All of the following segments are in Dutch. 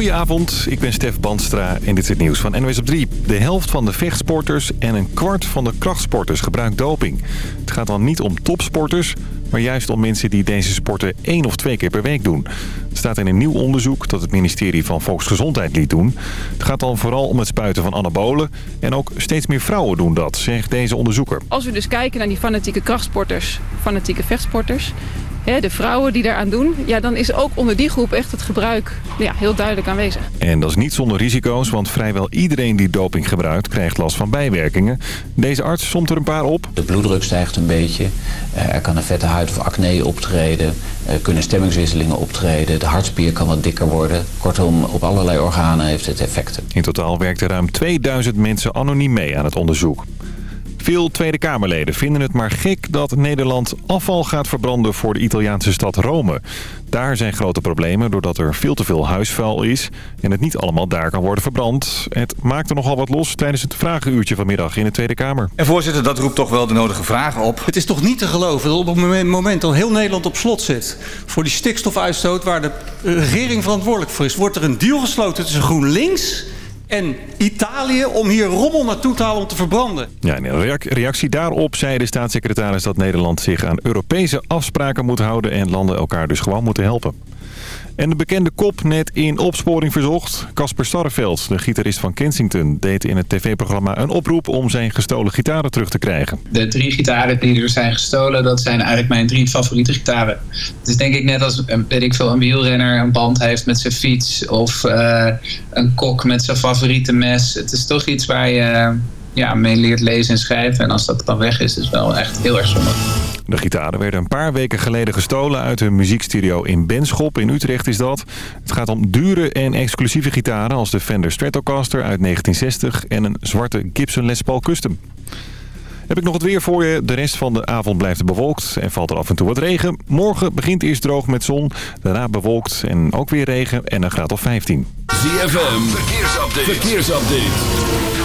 Goedenavond, ik ben Stef Bandstra en dit is het nieuws van NWS op 3. De helft van de vechtsporters en een kwart van de krachtsporters gebruikt doping. Het gaat dan niet om topsporters, maar juist om mensen die deze sporten één of twee keer per week doen. Het staat in een nieuw onderzoek dat het ministerie van Volksgezondheid liet doen. Het gaat dan vooral om het spuiten van anabolen en ook steeds meer vrouwen doen dat, zegt deze onderzoeker. Als we dus kijken naar die fanatieke krachtsporters, fanatieke vechtsporters de vrouwen die daaraan doen... Ja, dan is ook onder die groep echt het gebruik ja, heel duidelijk aanwezig. En dat is niet zonder risico's, want vrijwel iedereen die doping gebruikt... krijgt last van bijwerkingen. Deze arts somt er een paar op. De bloeddruk stijgt een beetje. Eh, er kan een vette huid of acne optreden. Er kunnen stemmingswisselingen optreden. De hartspier kan wat dikker worden. Kortom, op allerlei organen heeft het effecten. In totaal werkten ruim 2000 mensen anoniem mee aan het onderzoek. Veel Tweede Kamerleden vinden het maar gek dat Nederland afval gaat verbranden voor de Italiaanse stad Rome. Daar zijn grote problemen doordat er veel te veel huisvuil is en het niet allemaal daar kan worden verbrand. Het maakt er nogal wat los tijdens het vragenuurtje vanmiddag in de Tweede Kamer. En voorzitter, dat roept toch wel de nodige vragen op. Het is toch niet te geloven dat op het moment dat heel Nederland op slot zit voor die stikstofuitstoot waar de regering verantwoordelijk voor is, wordt er een deal gesloten tussen GroenLinks en Italië om hier rommel naartoe te halen om te verbranden. Ja, in een reactie daarop zei de staatssecretaris dat Nederland zich aan Europese afspraken moet houden en landen elkaar dus gewoon moeten helpen. En de bekende kop net in opsporing verzocht. Casper Starreveld, de gitarist van Kensington, deed in het tv-programma een oproep om zijn gestolen gitaren terug te krijgen. De drie gitaren die er zijn gestolen, dat zijn eigenlijk mijn drie favoriete gitaren. Het is denk ik net als, weet ik veel, een wielrenner een band heeft met zijn fiets of uh, een kok met zijn favoriete mes. Het is toch iets waar je ja, mee leert lezen en schrijven. En als dat dan weg is, is het wel echt heel erg zonde. De gitaren werden een paar weken geleden gestolen uit hun muziekstudio in Benschop. In Utrecht is dat. Het gaat om dure en exclusieve gitaren als de Fender Stratocaster uit 1960 en een zwarte Gibson Les Paul Custom. Heb ik nog het weer voor je. De rest van de avond blijft het bewolkt en valt er af en toe wat regen. Morgen begint eerst droog met zon, daarna bewolkt en ook weer regen en een graad of 15. ZFM, verkeersupdate. verkeersupdate.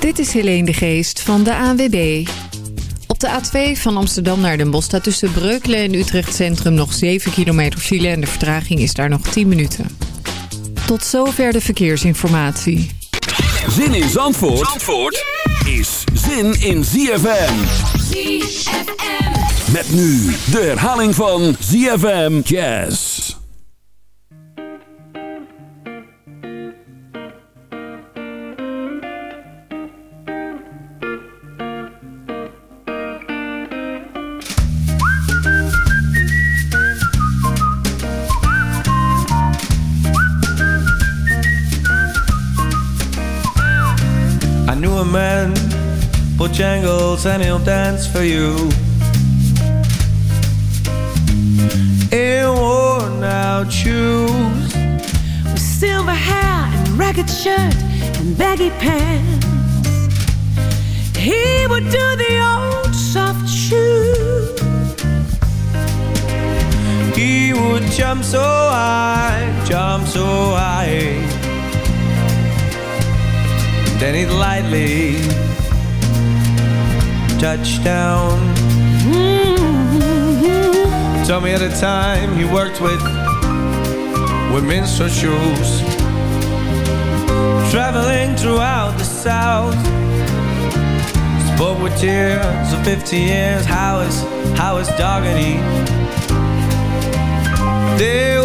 Dit is Helene de Geest van de ANWB. Op de A2 van Amsterdam naar Den Bosch staat tussen Breukelen en Utrecht Centrum nog 7 kilometer file en de vertraging is daar nog 10 minuten. Tot zover de verkeersinformatie. Zin in Zandvoort, Zandvoort is zin in ZFM. ZFM. Met nu de herhaling van ZFM Jazz. Jangles and he'll dance for you. In worn out shoes, with silver hair and ragged shirt and baggy pants, he would do the old soft shoe. He would jump so high, jump so high. Then he'd lightly touchdown. Mm-hmm. Tell me at a time he worked with with minstrel shoes, traveling throughout the South. Spoke with tears of 50 years. How is how is would travel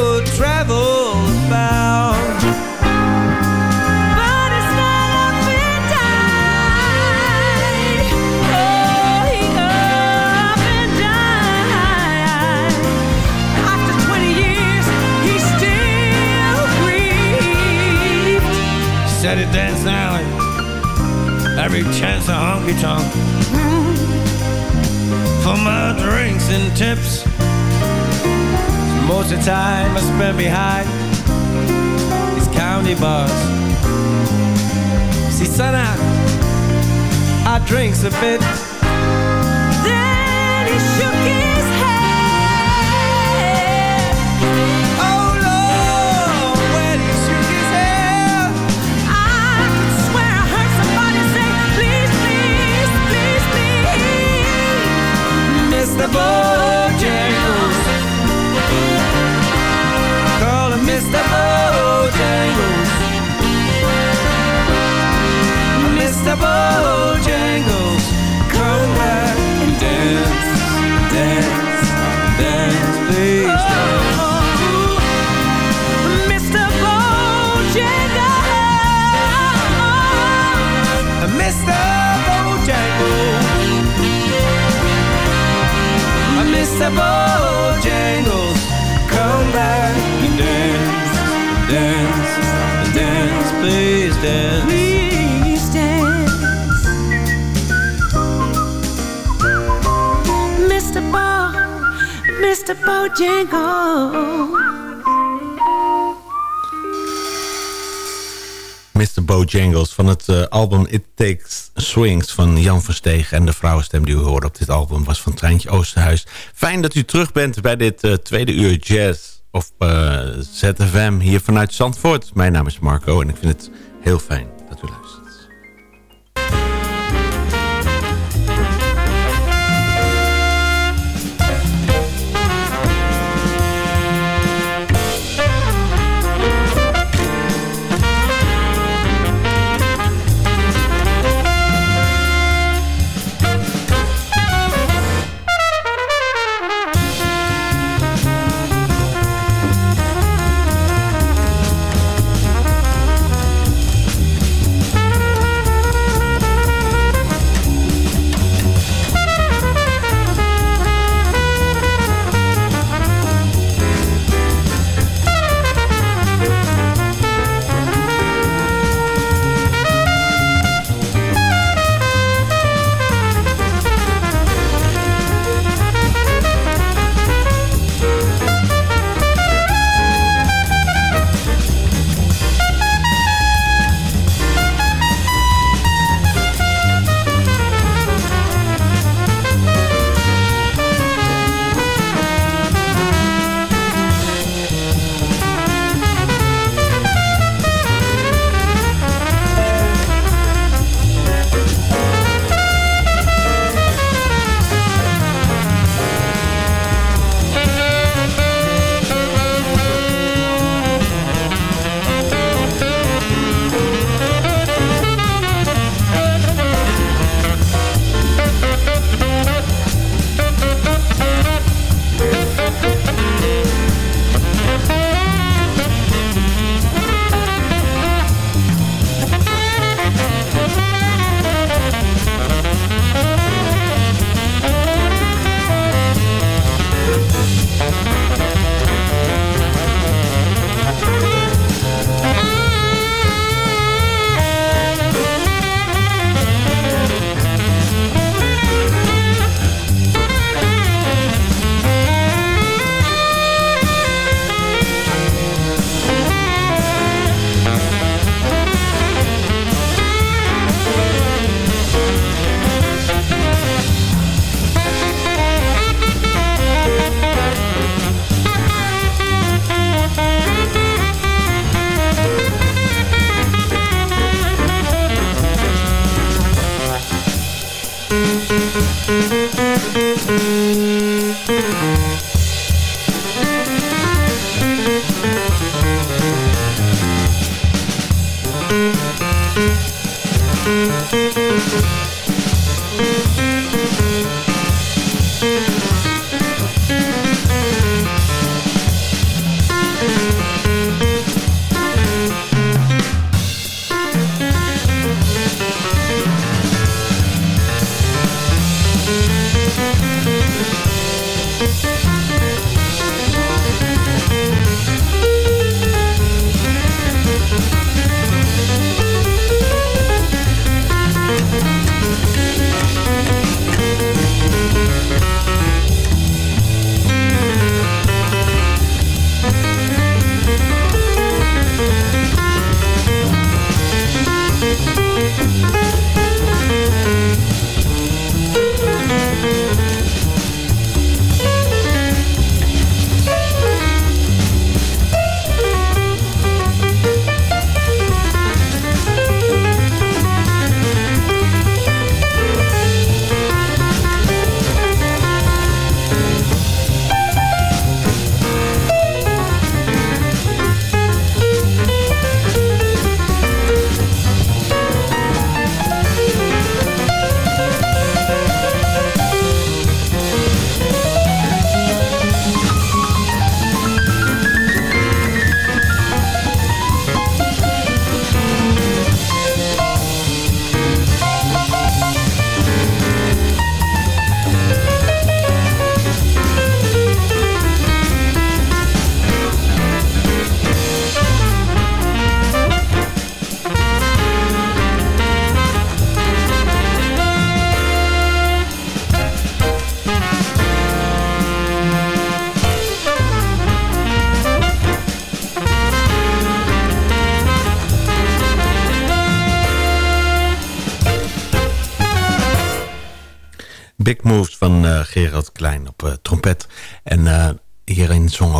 every chance a honky tonk for my drinks and tips. Most of the time I spend behind these county bars. See, son, I, I drinks a bit. the Bojangles. call him Mr. Bojangles. Mr. Bojangles. Come back and dance, dance, dance, please oh. Mr. Bojangles. Mr. at Bojangles. Come back and dance, dance, dance, please dance. Please dance. Mr. Bo, Mr. Bojangles. Van het eh, album It Takes Swings van Jan Versteeg. En de vrouwenstem die u hoorde op dit album was van Treintje Oosterhuis. Fijn dat u terug bent bij dit eh, tweede uur jazz of eh, ZFM hier vanuit Zandvoort. Mijn naam is Marco en ik vind het heel fijn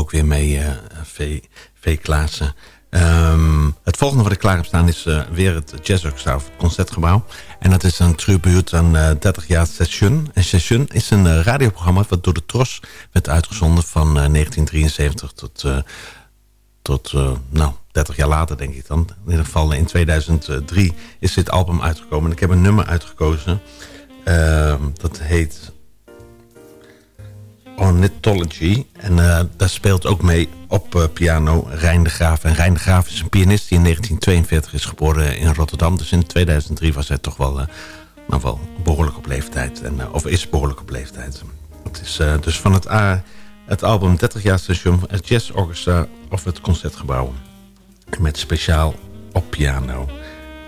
ook weer mee eh V. v. Klaassen. Ehm, het volgende wat ik klaar heb staan is eh, weer het Jazz Orchestra het Concertgebouw. En dat is een tribuut aan eh, 30 jaar Session. En Session is een radioprogramma wat door de TROS werd uitgezonden van eh, 1973 tot, tot nou, 30 jaar later denk ik dan. In ieder geval in 2003 is dit album uitgekomen. En ik heb een nummer uitgekozen. Ehm, dat heet Ornithology. En eh, daar speelt ook mee op eh, piano Rijn de Graaf. En Rijn de Graaf is een pianist die in 1942 is geboren in Rotterdam. Dus in 2003 was hij toch wel, eh, nou wel behoorlijk op leeftijd. En, of is behoorlijk op leeftijd. Het is dus van het, A- het album 30 jaar station, het Jazz Orchestra of het Concertgebouw. Met speciaal op piano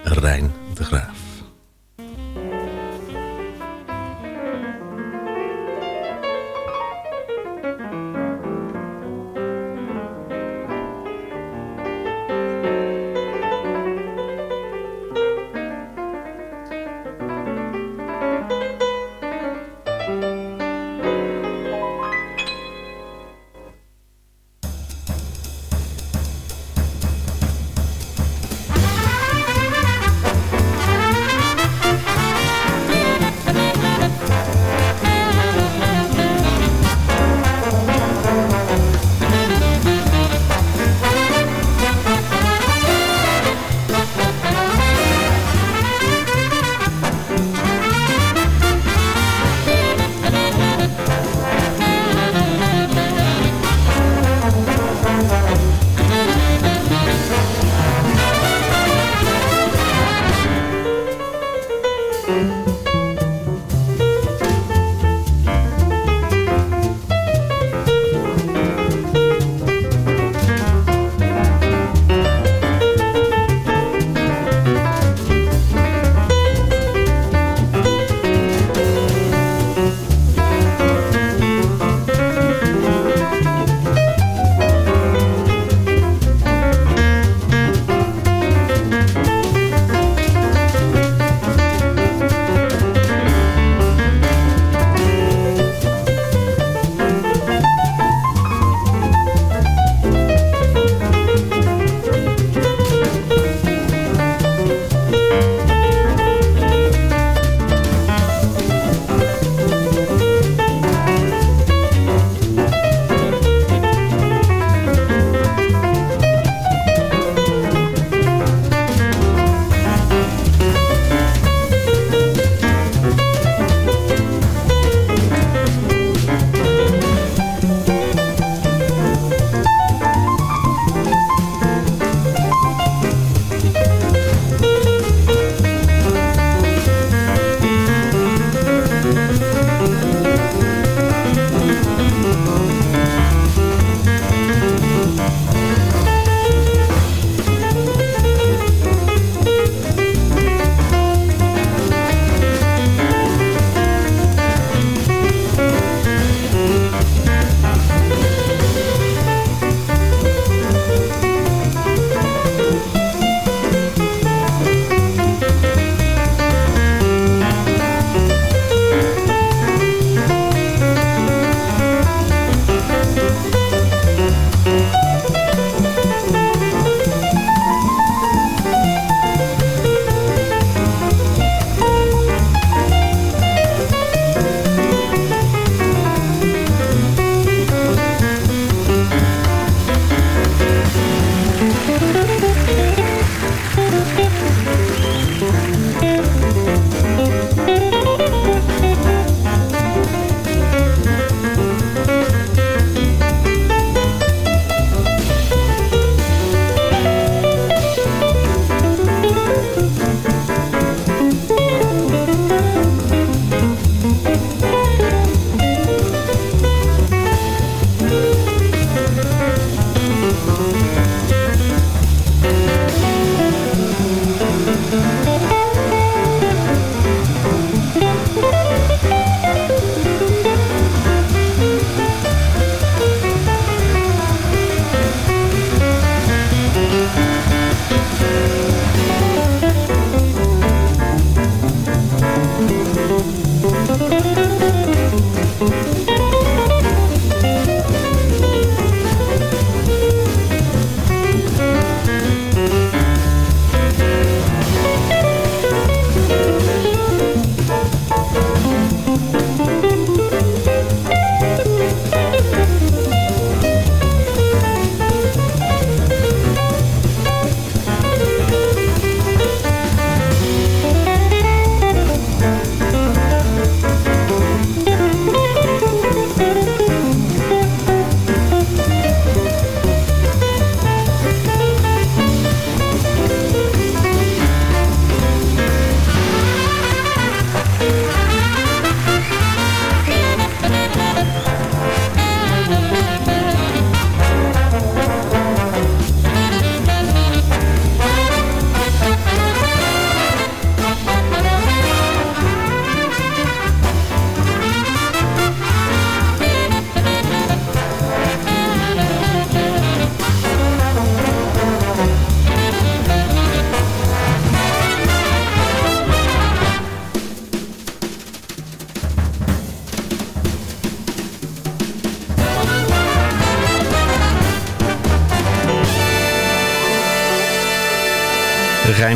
Rijn de Graaf. MUZIEK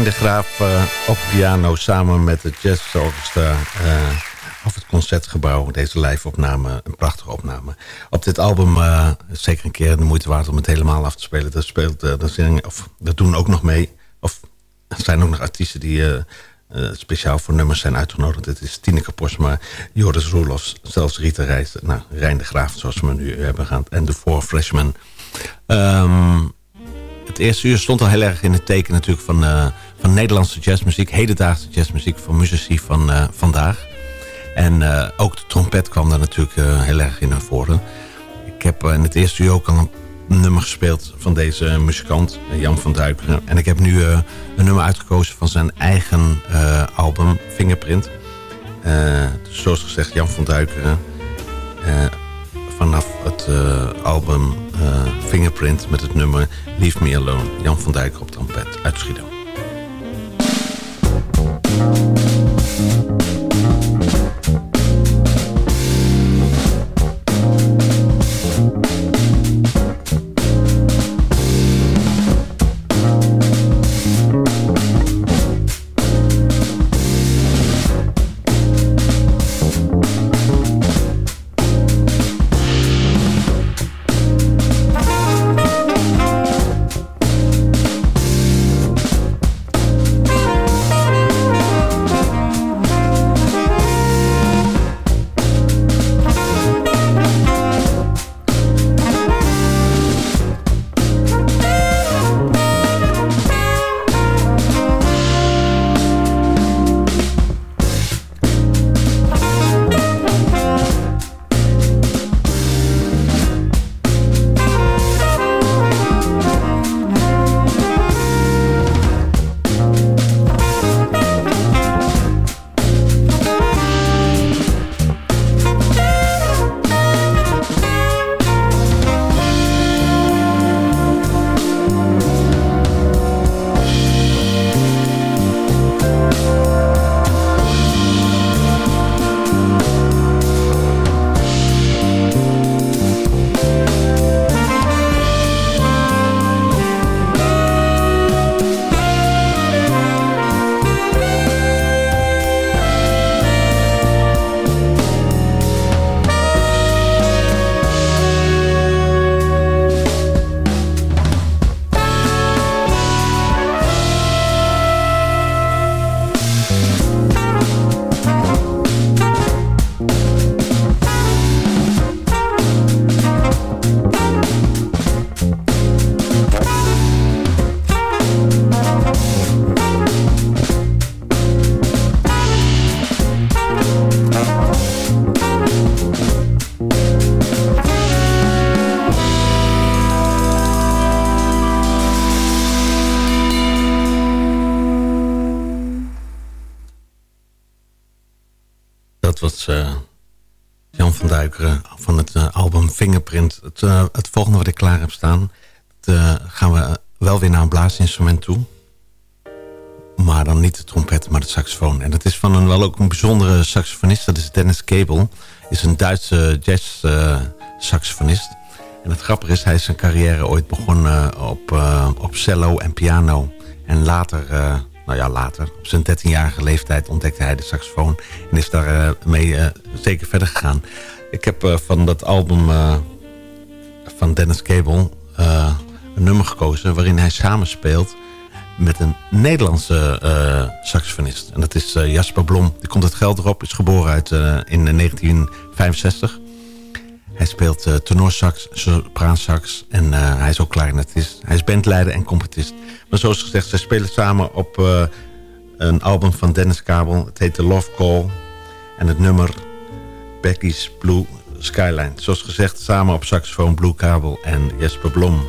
de Graaf eh, op piano samen met het jazzorchestra uh, of het Concertgebouw. Deze live-opname, een prachtige opname. Op dit album uh, zeker een keer de moeite waard om het helemaal af te spelen. Dat, speelt, dat, zingen, of, dat doen ook nog mee. Of er zijn ook nog artiesten die speciaal voor nummers zijn uitgenodigd. Dit is Tineke Posma, Joris Roelofs, zelfs Rita Reis. Nou, Rijn de Graaf, zoals we nu hebben gehad. En de Four Freshmen. Um, het eerste uur stond al heel erg in het teken natuurlijk van, van Nederlandse jazzmuziek. Hedendaagse jazzmuziek van muzici van uh, vandaag. En uh, ook de trompet kwam daar natuurlijk heel erg in naar voren. Ik heb in het eerste uur ook al een nummer gespeeld van deze muzikant, Jan van Duikeren. En ik heb nu een nummer uitgekozen van zijn eigen album, Fingerprint. dus zoals gezegd, Jan van Duikeren vanaf het album Fingerprint met het nummer Leave Me Alone. Jan van Dijk op trompet uit Schiedam. Thank you. Fingerprint. Het, uh, het volgende wat ik klaar heb staan... Uh, gaan we wel weer naar een blaasinstrument toe. Maar dan niet de trompet, maar de saxofoon. En dat is van een wel ook een bijzondere saxofonist. Dat is Dennis Cable. Is een Duitse jazz saxofonist. En het grappige is, hij is zijn carrière ooit begonnen op, op cello en piano. En later nou ja, later, op zijn 13-jarige leeftijd ontdekte hij de saxofoon en is daar mee zeker verder gegaan. Ik heb uh, van dat album van Dennis Cable een nummer gekozen... waarin hij samenspeelt met een Nederlandse saxofonist. En dat is Jasper Blom. Die komt uit Gelderop, is geboren uit, in 1965. Hij speelt tenorsax, sopraansax en hij is ook klarinetist. Hij is bandleider en competist. Maar zoals gezegd, zij spelen samen op een album van Dennis Kabel. Het heet The Love Call. En het nummer Becky's Blue Skyline. Zoals gezegd samen op saxofoon Blue Kabel en Jesper Blom.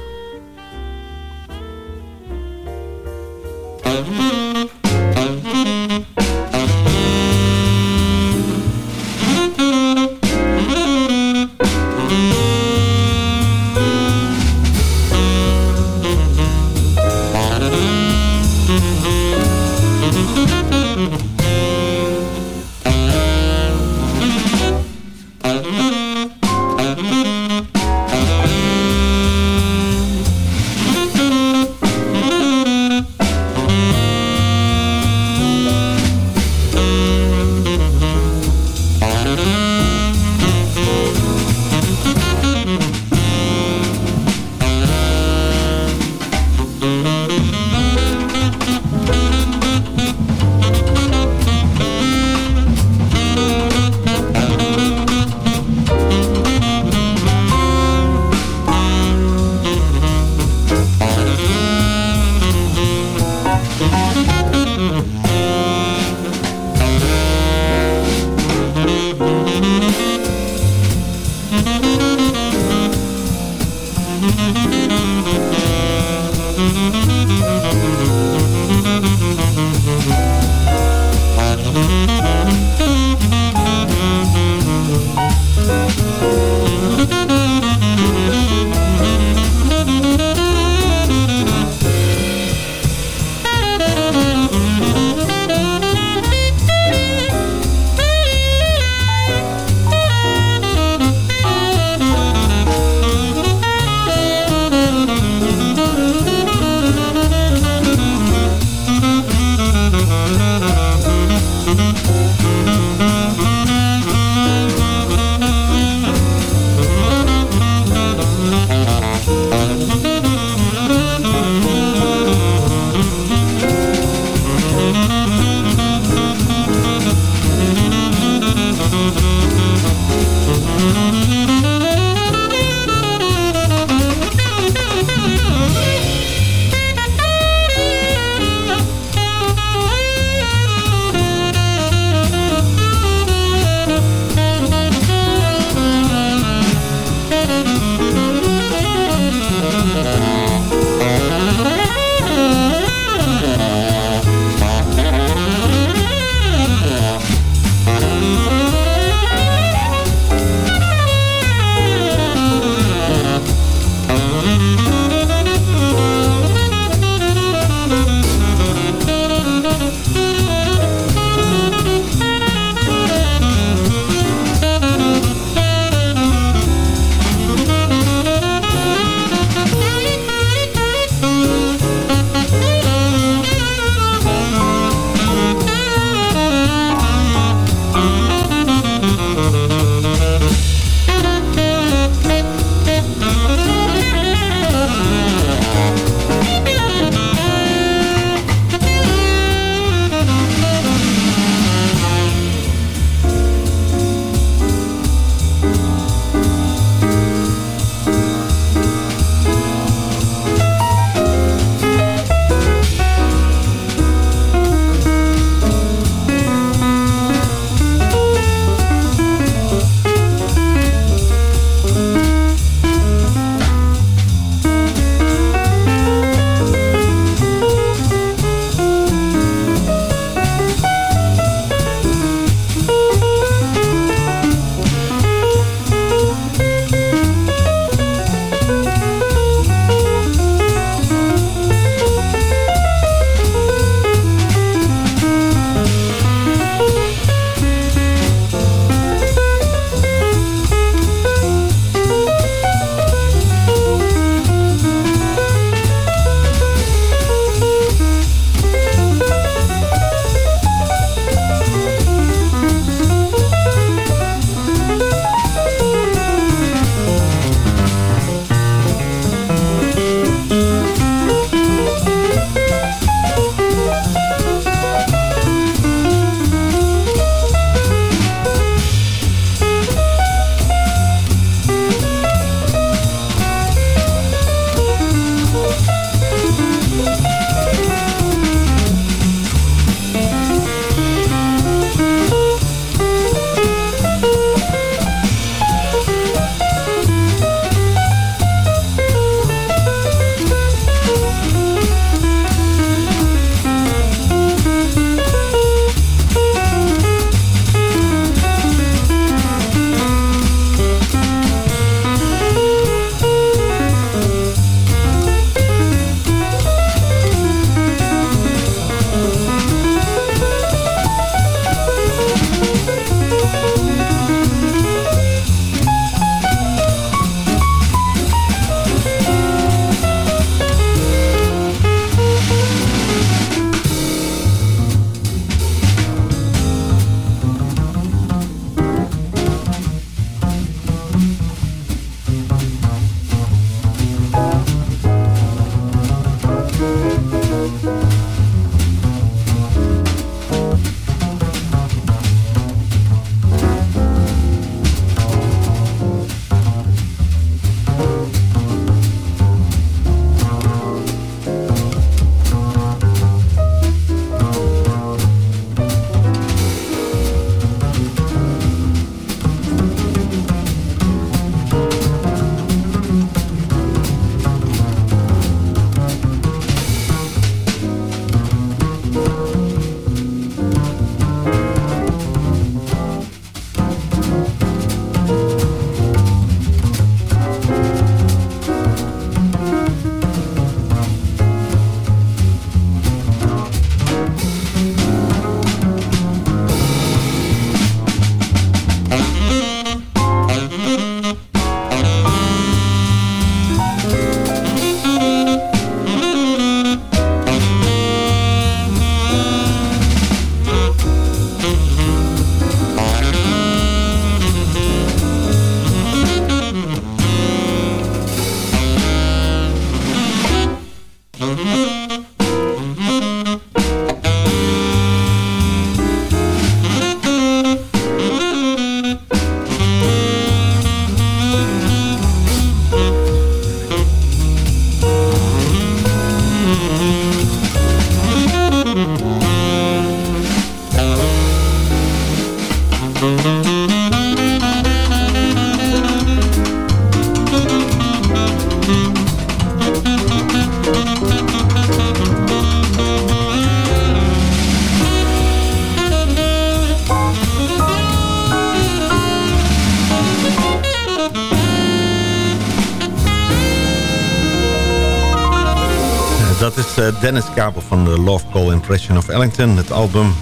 Dennis Kabel van de Love Call Impression of Ellington, het album.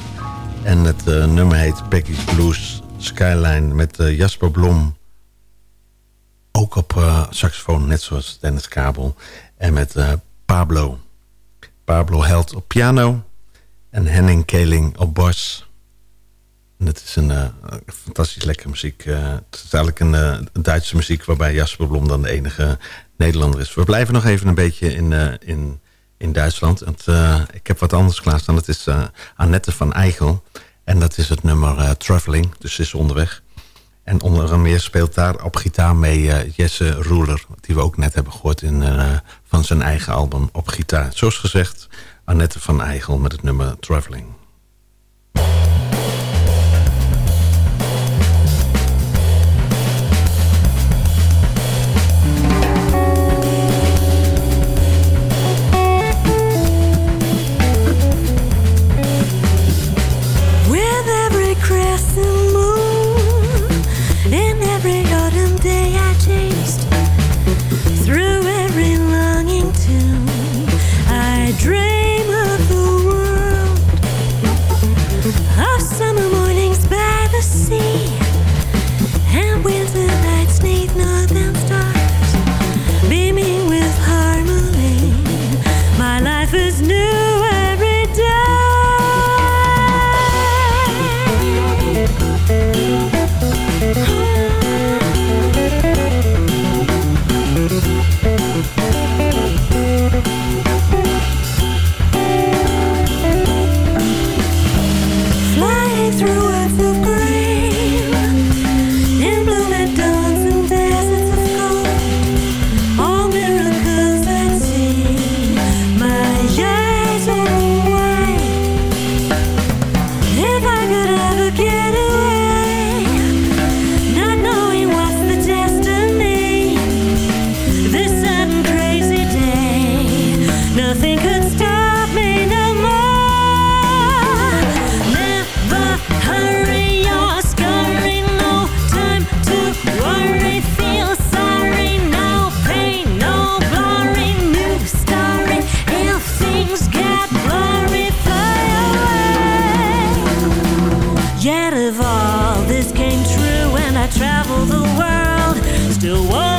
En het eh, nummer heet Peggy's Blues Skyline met eh, Jasper Blom. Ook op eh, saxofoon, net zoals Dennis Kabel. En met Pablo. Pablo Held op piano. En Henning Keling op bas. Het is een fantastisch lekkere muziek. Het is eigenlijk een, Duitse muziek... waarbij Jasper Blom dan de enige Nederlander is. We blijven nog even een beetje in, in, in Duitsland. Eh, ik heb wat anders klaarstaan. Dat is eh, Annette van Eichel. En dat is het nummer eh, Traveling. Dus ze is onderweg. En onder meer speelt daar op gitaar mee Jesse Roeler. Die we ook net hebben gehoord in, van zijn eigen album op gitaar. Zoals gezegd, Annette van Eichel met het nummer Traveling. Still one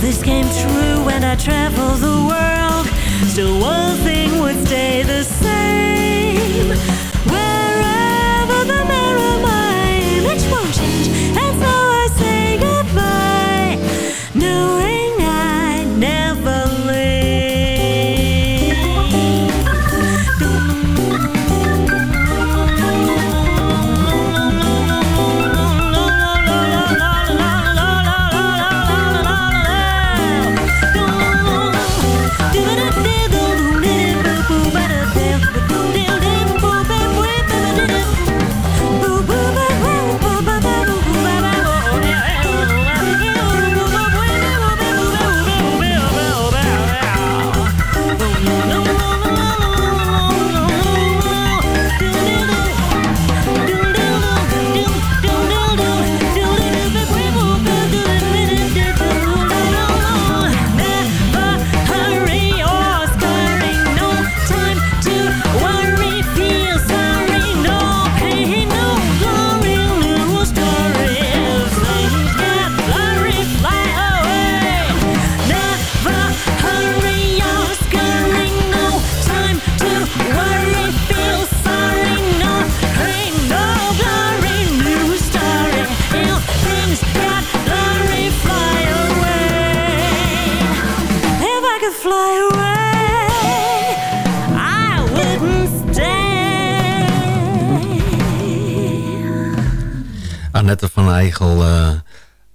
this came true and I traveled the world, still one thing would stay the same. Van Eigel, eh,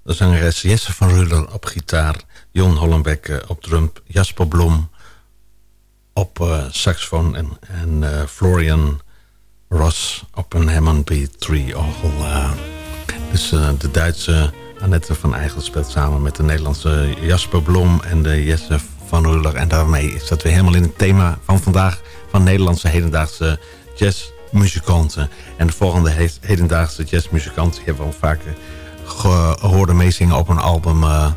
de zangeres Jesse van Ruller op gitaar... Jon Hollenbeck eh, op drum, Jasper Blom op eh, saxofoon... en, en Florian Ross op een Hammond B3 orgel. eh. dus de Duitse Annette van Eigel speelt samen met de Nederlandse Jasper Blom... en de Jesse van Ruller. En daarmee is dat weer helemaal in het thema van vandaag... van Nederlandse hedendaagse jazzmuzikanten. En de volgende he- hedendaagse jazzmuzikant... die hebben we al vaker gehoord meezingen op een album eh,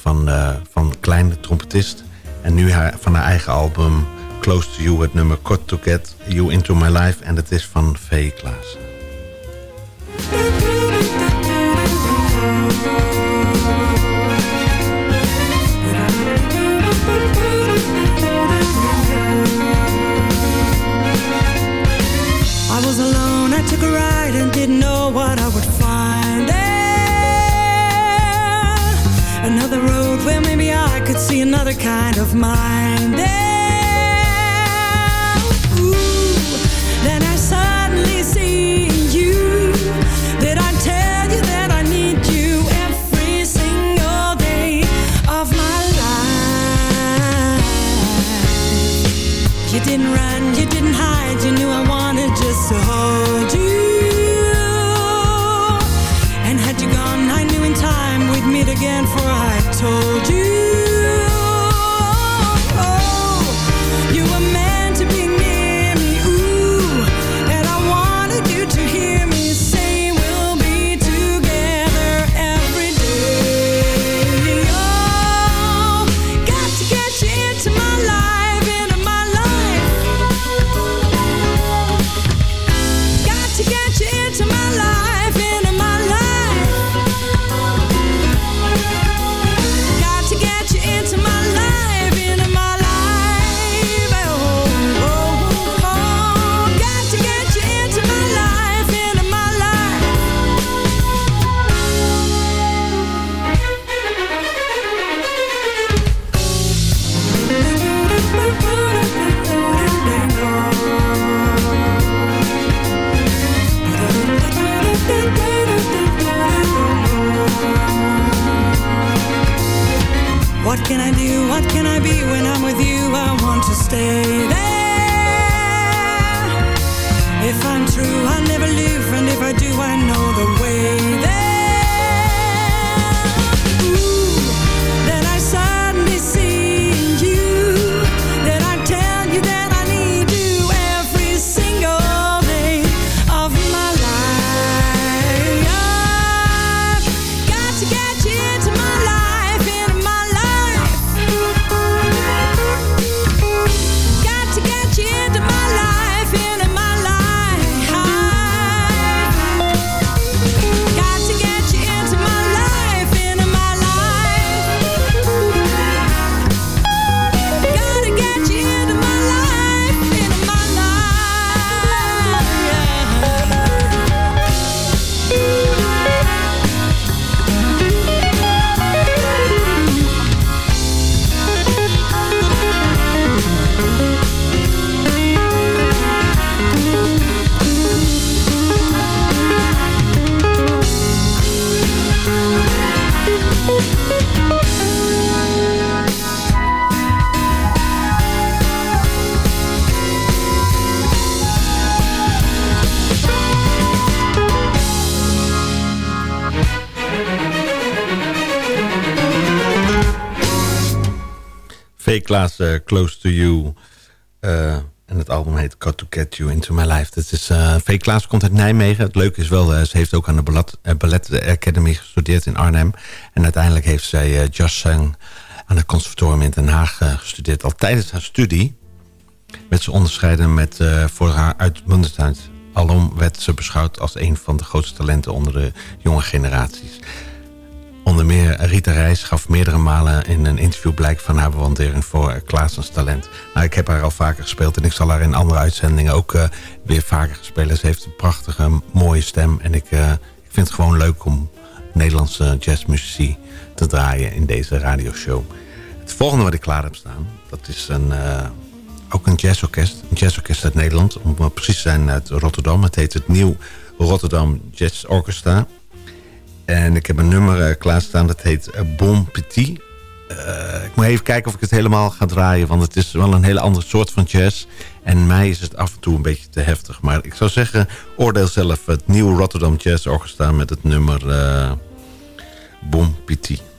van, eh van Kleine Trompetist. En nu haar, van haar eigen album Close to You... het nummer Cut to Get You Into My Life. En dat is van V. Klaas. Could kind of mind there. Ooh, then I suddenly see you. That I tell you that I need you every single day of my life. You didn't run, you didn't hide, you knew I wanted just to hold you. And had you gone, I knew in time we'd meet again, for I told V. Klaas, eh, Close to You. Eh, en het album heet Got to Get You Into My Life. Dat is, eh, v. Klaas komt uit Nijmegen. Het leuke is wel, eh, ze heeft ook aan de Ballet, Academy gestudeerd in Arnhem. En uiteindelijk heeft zij uh, jazzzang aan het conservatorium in Den Haag gestudeerd. Al tijdens haar studie werd ze onderscheiden met, voor haar uitbundigheid. Alom werd ze beschouwd als een van de grootste talenten onder de jonge generaties. Onder meer Rita Reis gaf meerdere malen in een interview blijk van haar bewondering voor Klaasens talent. Nou, ik heb haar al vaker gespeeld en ik zal haar in andere uitzendingen ook eh, weer vaker spelen. Ze heeft een prachtige, mooie stem en ik, eh, ik vind het gewoon leuk om Nederlandse jazzmuzici te draaien in deze radioshow. Het volgende wat ik klaar heb staan, dat is een, eh, ook een jazzorkest. Een jazzorkest uit Nederland, om precies te zijn uit Rotterdam. Het heet het Nieuw Rotterdam Jazz Orchestra. En ik heb een nummer eh, klaarstaan dat heet eh, Bon Petit. Eh, ik moet even kijken of ik het helemaal ga draaien. Want het is wel een hele andere soort van jazz. En mij is het af en toe een beetje te heftig. Maar ik zou zeggen, oordeel zelf het nieuwe Rotterdam Jazz Orchestra... met het nummer eh Bon Petit.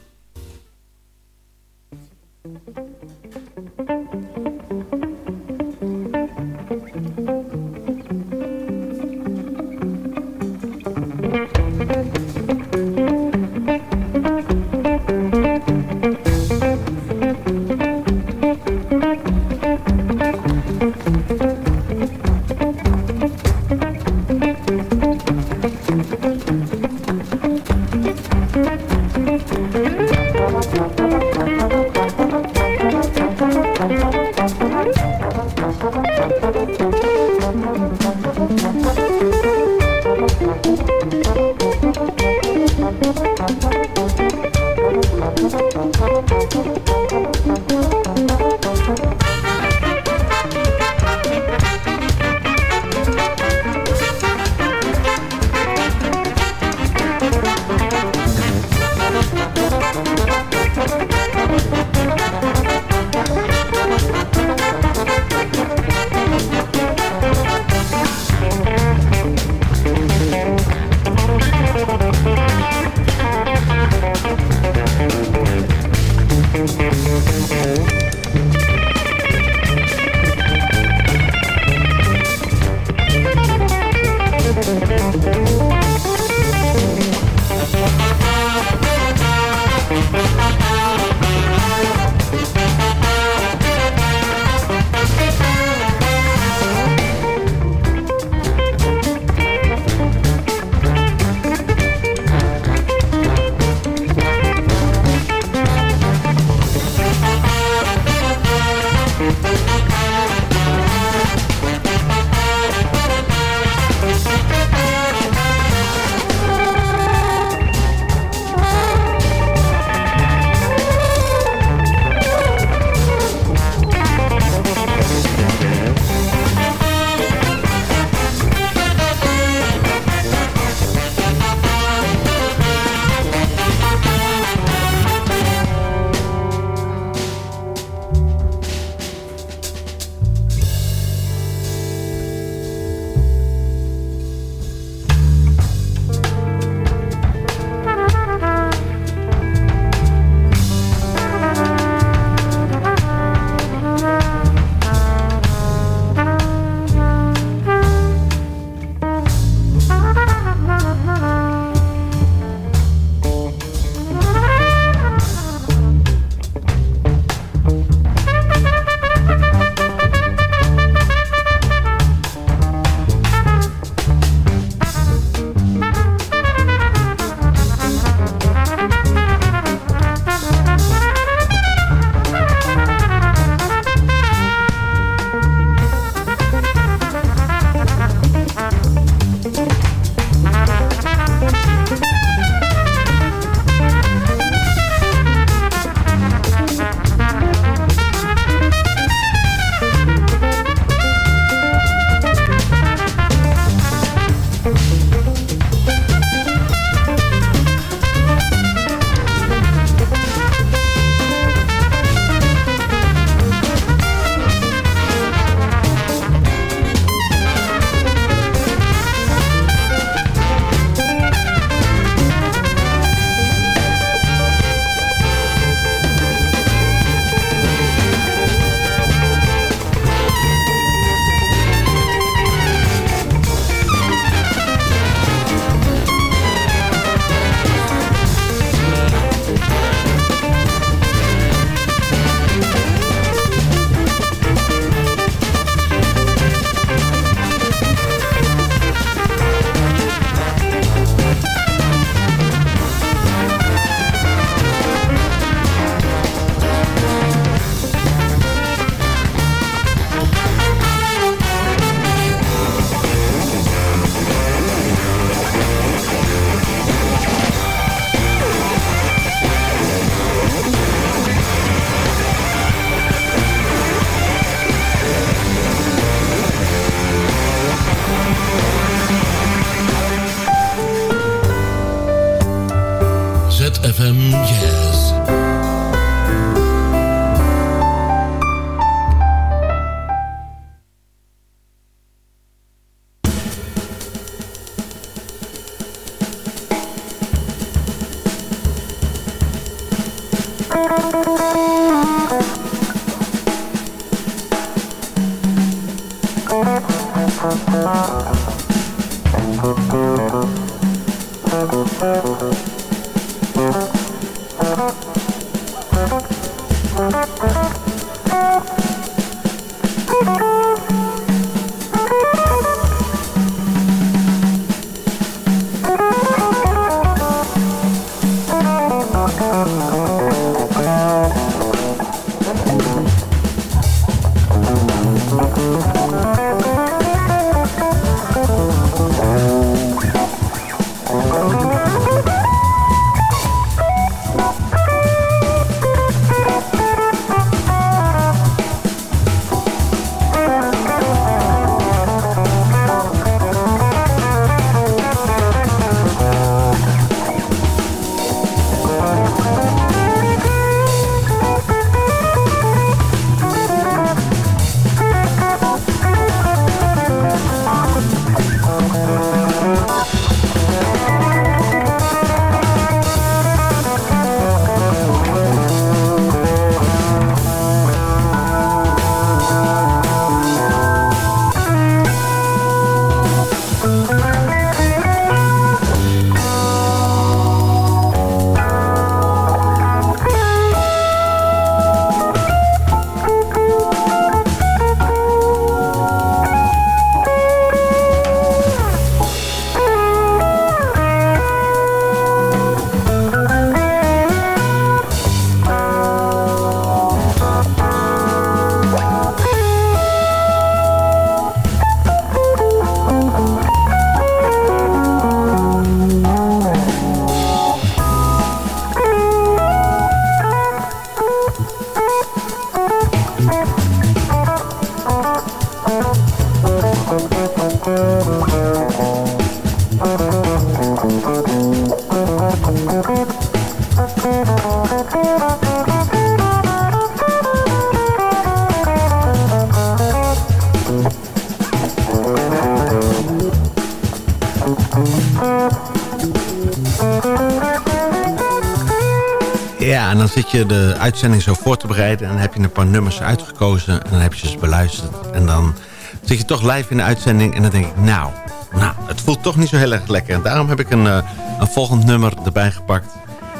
Zit je de uitzending zo voor te bereiden... en dan heb je een paar nummers uitgekozen en dan heb je ze beluisterd. En dan zit je toch live in de uitzending en dan denk ik... nou, nou het voelt toch niet zo heel erg lekker. En daarom heb ik een, eh, een volgend nummer erbij gepakt.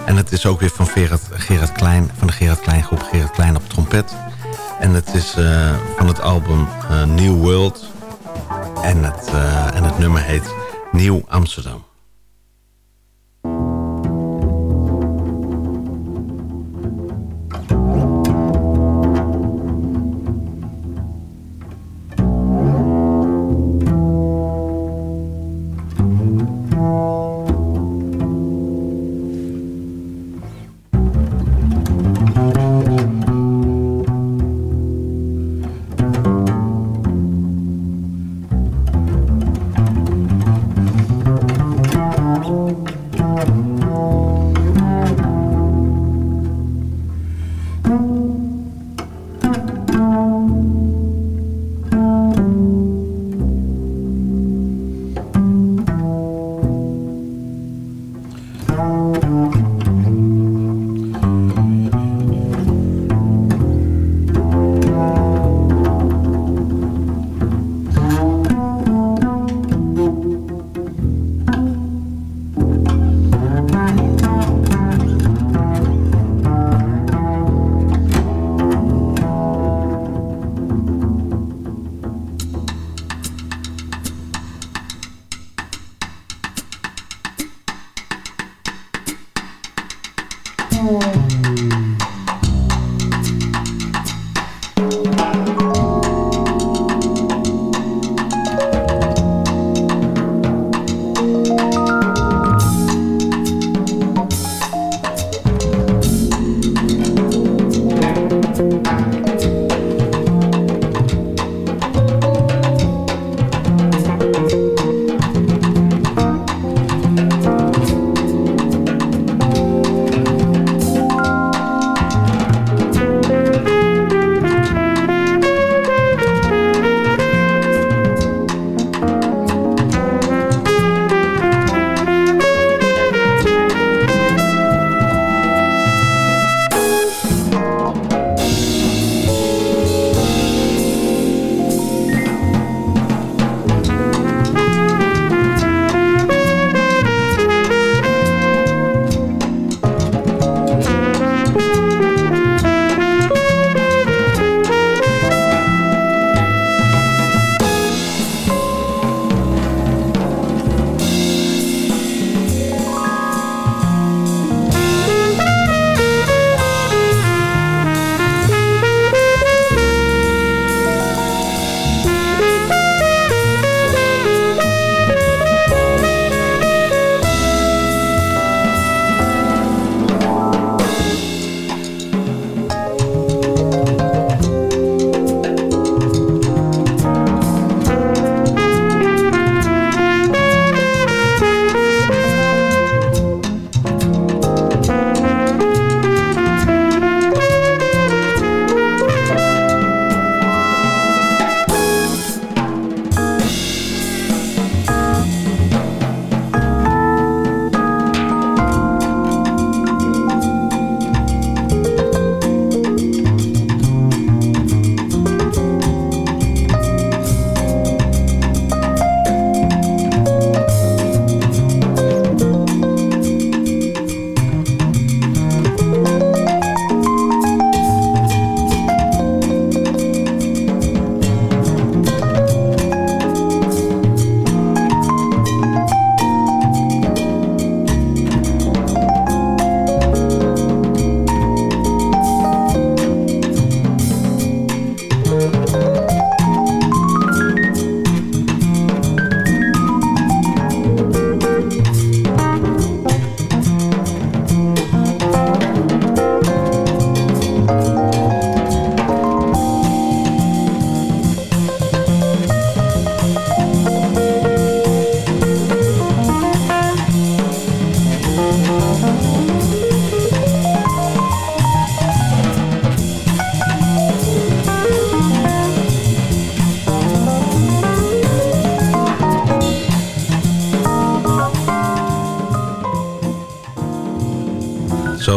En het is ook weer van Gerard, Gerard Klein, van de Gerard Klein groep Gerard Klein op trompet. En het is eh, van het album eh, New World. En het, en het nummer heet Nieuw Amsterdam.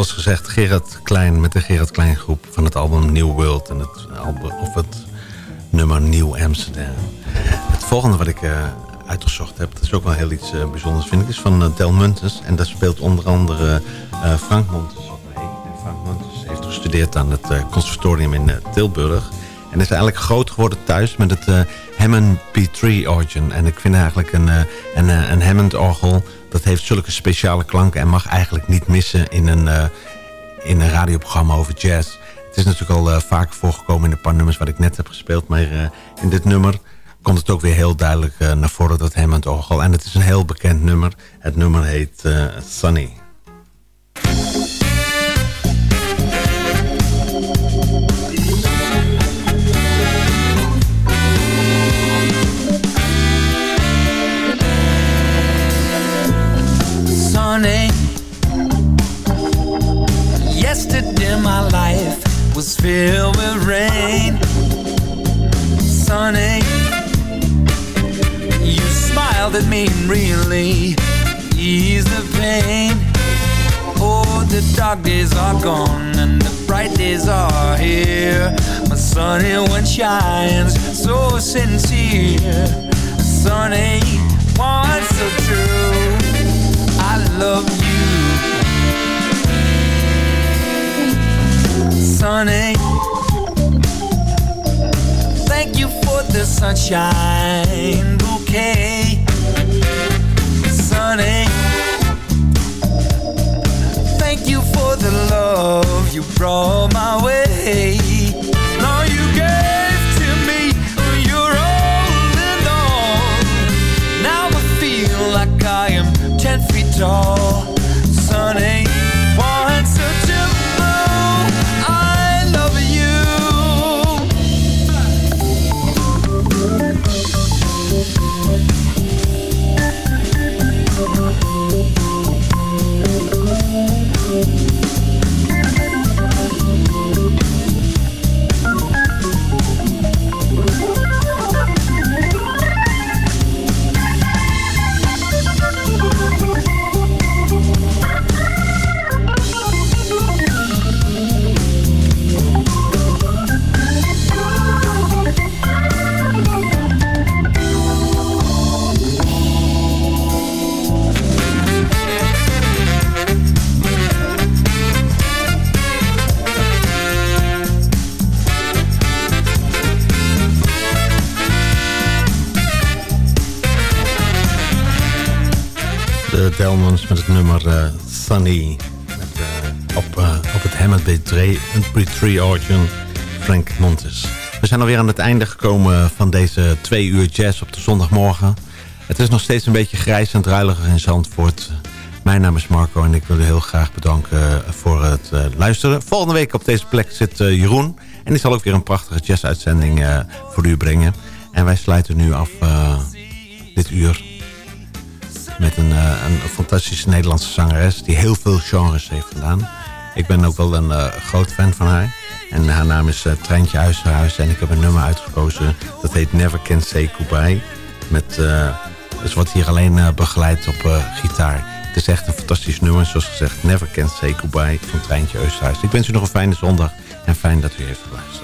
Zoals gezegd, Gerard Klein met de Gerard Klein groep van het album New World en het, album, of het nummer Nieuw Amsterdam. Het volgende wat ik eh, uitgezocht heb, dat is ook wel heel iets eh, bijzonders vind ik, is van uh, Del Munters. En daar speelt onder andere eh, Frank Montes op Frank Montes heeft gestudeerd aan het eh, conservatorium in eh, Tilburg. En is eigenlijk groot geworden thuis met het eh, Hammond P3 organ. En ik vind eigenlijk een, eh, een, eh, een Hammond orgel, dat heeft zulke speciale klanken en mag eigenlijk niet missen in een, eh, in een radioprogramma over jazz. Het is natuurlijk al eh, vaker voorgekomen in de paar nummers wat ik net heb gespeeld. Maar eh, in dit nummer komt het ook weer heel duidelijk naar voren dat Hammond orgel. En het is een heel bekend nummer. Het nummer heet sunny. Smiled at me and really eased the pain. Oh, the dark days are gone and the bright days are here. My sunny one shines so sincere. Sunny, one so true. I love you. Sunny, thank you for the sunshine bouquet. Sunny, thank you for the love you brought my way. Now you gave to me your all in all. Now I feel like I am ten feet tall. Sunny, Delmans met het nummer eh, Sunny. Eh, op, eh, op het Hammond B3 organ Frank Montes. We zijn alweer aan het einde gekomen van deze twee uur jazz op de zondagmorgen. Het is nog steeds een beetje grijs en druiliger in Zandvoort. Mijn naam is Marco en ik wil u heel graag bedanken voor het luisteren. Volgende week op deze plek zit Jeroen. En die zal ook weer een prachtige jazz-uitzending voor u brengen. En wij sluiten nu af dit uur met een, eh, een fantastische Nederlandse zangeres... die heel veel genres heeft gedaan. Ik ben ook wel een eh, groot fan van haar. En haar naam is eh, Treintje Uisterhuis. En ik heb een nummer uitgekozen. Dat heet Never Can Say Goodbye. Met, dus wordt hier alleen begeleid op gitaar. Het is echt een fantastisch nummer. Zoals gezegd, Never Can Say Goodbye van Treintje Uisterhuis. Ik wens u nog een fijne zondag. En fijn dat u heeft geluisterd.